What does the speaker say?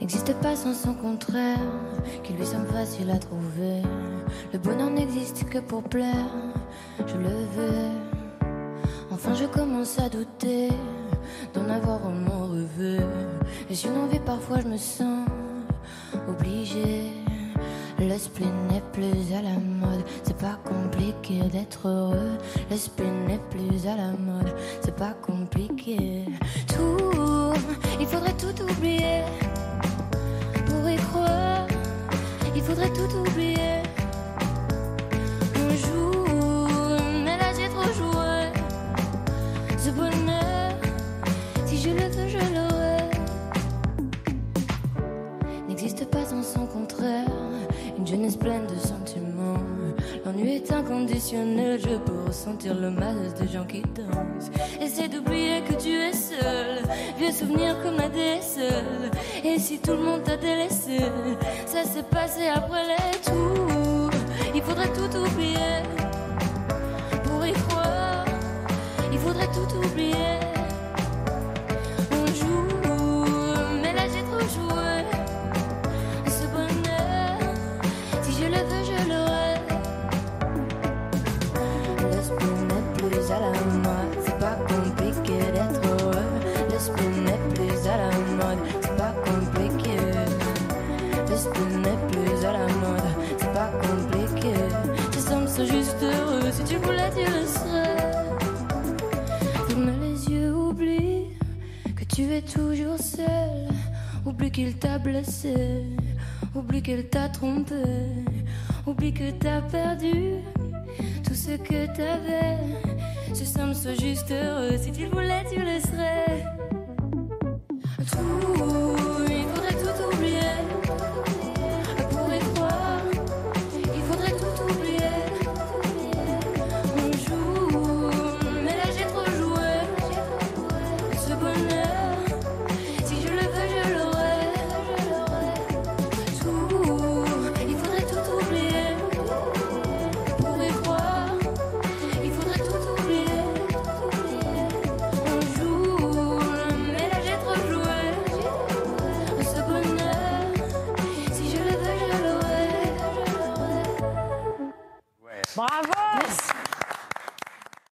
n'existe pas sans son contraire, qui lui semble facile à trouver. Le bonheur n'existe que pour plaire, je le veux. Enfin, je commence à douter d'en avoir vraiment rêvé. Et si une envie, parfois je me sens obligée. Le spleen n'est plus à la mode, c'est pas compliqué d'être heureux. Le spleen n'est plus à la mode, Ce bonheur, si je le veux, je l'aurai. N'existe pas sans son contraire. Une jeunesse pleine de sentiments. L'ennui est inconditionnel, je peux ressentir le malaise des gens qui dansent. Essaie d'oublier que tu es seul, vieux souvenir comme la seul. Et si tout le monde t'a délaissé, ça s'est passé après les tours. Il faudrait tout oublier L'esprit n'est plus à la mode, c'est pas compliqué. Tu sembles so juste heureux, si tu voulais, tu le serais. Ferme les yeux, oublie que tu es toujours seul. Oublie qu'il t'a blessé, oublie qu'elle t'a trompé, oublie que t'as perdu tout ce que t'avais. Ce semble soit juste heureux, si tu voulais, Bravo